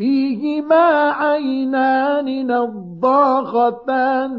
فيهما عينان نضاختان.